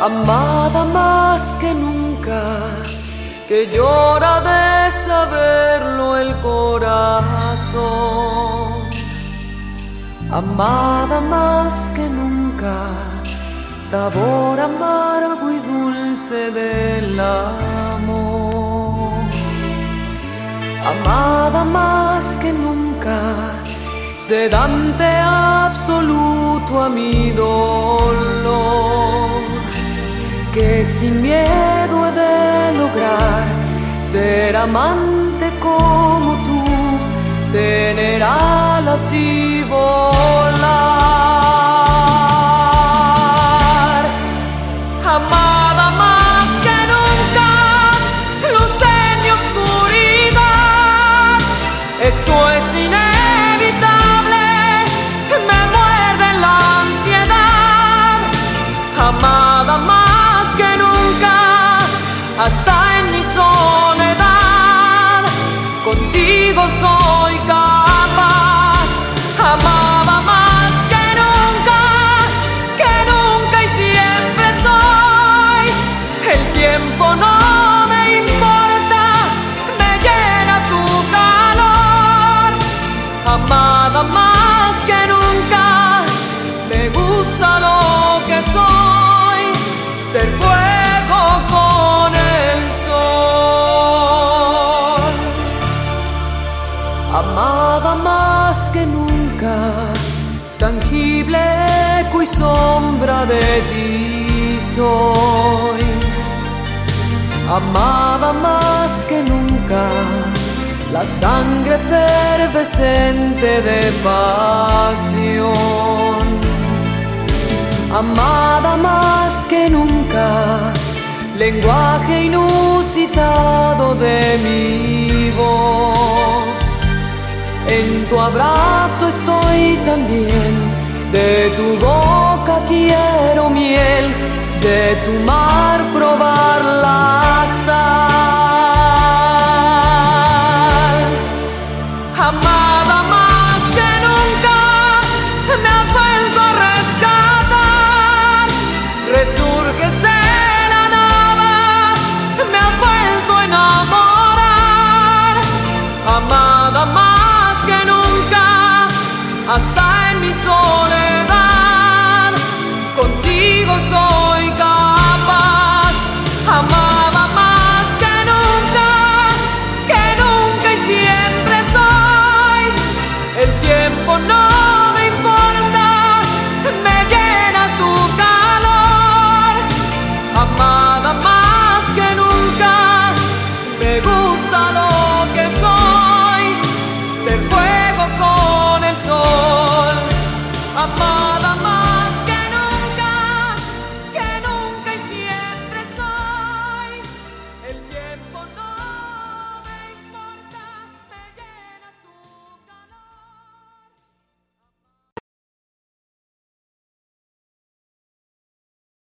amada más que nunca, que llora de saberlo el corazón, amada más que nunca, sabor amargo y dulce del amor, amada más que nunca, sedante absoluto a mi dolor sin miedo de lograr ser amante como tú, tener alas y volar. En mi soledad, contigo soy capaz. Amada más que nunca, que nunca y siempre soy. El tiempo no me importa, me llena tu calor. Amada más que nunca, Amada más que nunca, tangible eco sombra de ti soy. Amada más que nunca, la sangre efervescente de pasión amada más que nunca, lenguaje inusitado de mi voz. Abrazo estoy también, de tu boca quiero miel, de tu mar probar la sal.